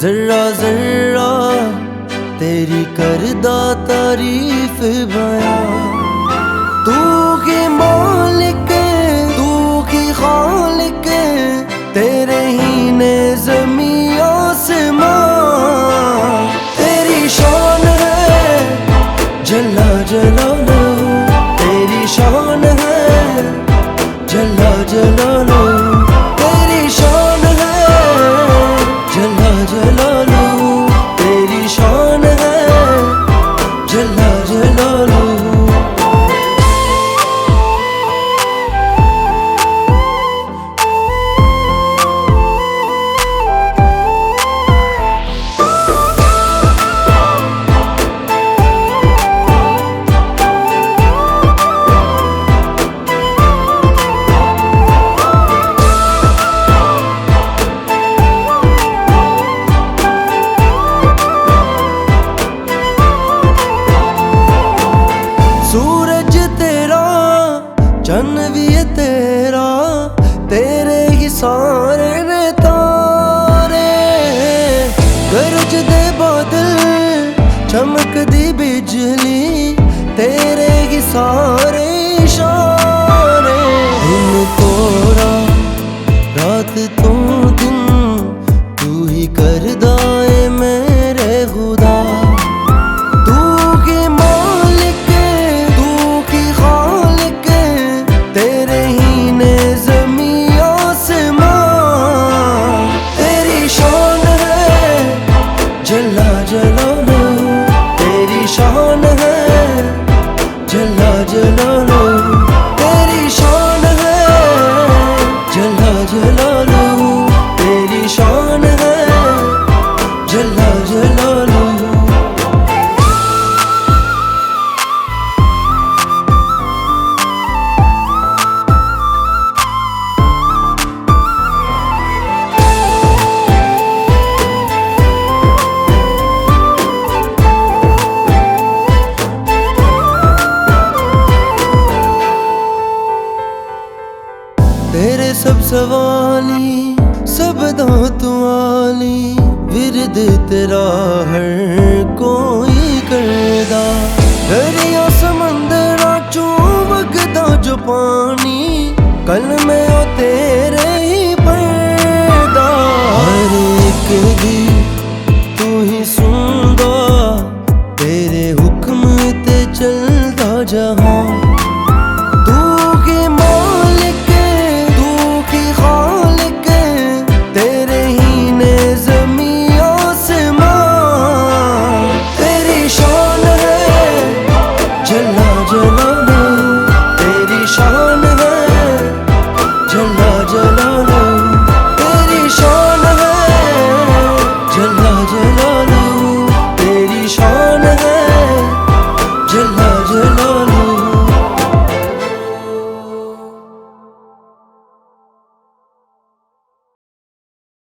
जर्रा जर्रा तेरी कर तारीफ बयां lololo. भी ये तेरा तेरे ही सारे ने तारे गरज दे बादल चमक शान है जला जलाना तेरी शान है जला जला ਸਵਾਲੀ ਸਬਦਾਂ ਤੋਂ ਆਲੀ ਵਿਰਦ ਤੇਰਾ ਹਰ ਕੋਈ ਕਰਦਾ ਦਰਿਆ ਸਮੁੰਦਰਾਂ ਚੋਂ ਵਗਦਾ ਜੋ ਪਾਣੀ ਮੈਂ ਉਹ ਤੇਰੇ ਹੀ ਪਰਦਾ ਹਰ ਇੱਕ ਦੀ ਤੂੰ ਹੀ ਸੁਣਦਾ ਤੇਰੇ ਹੁਕਮ ਤੇ ਚੱਲਦਾ ਜਹਾਂ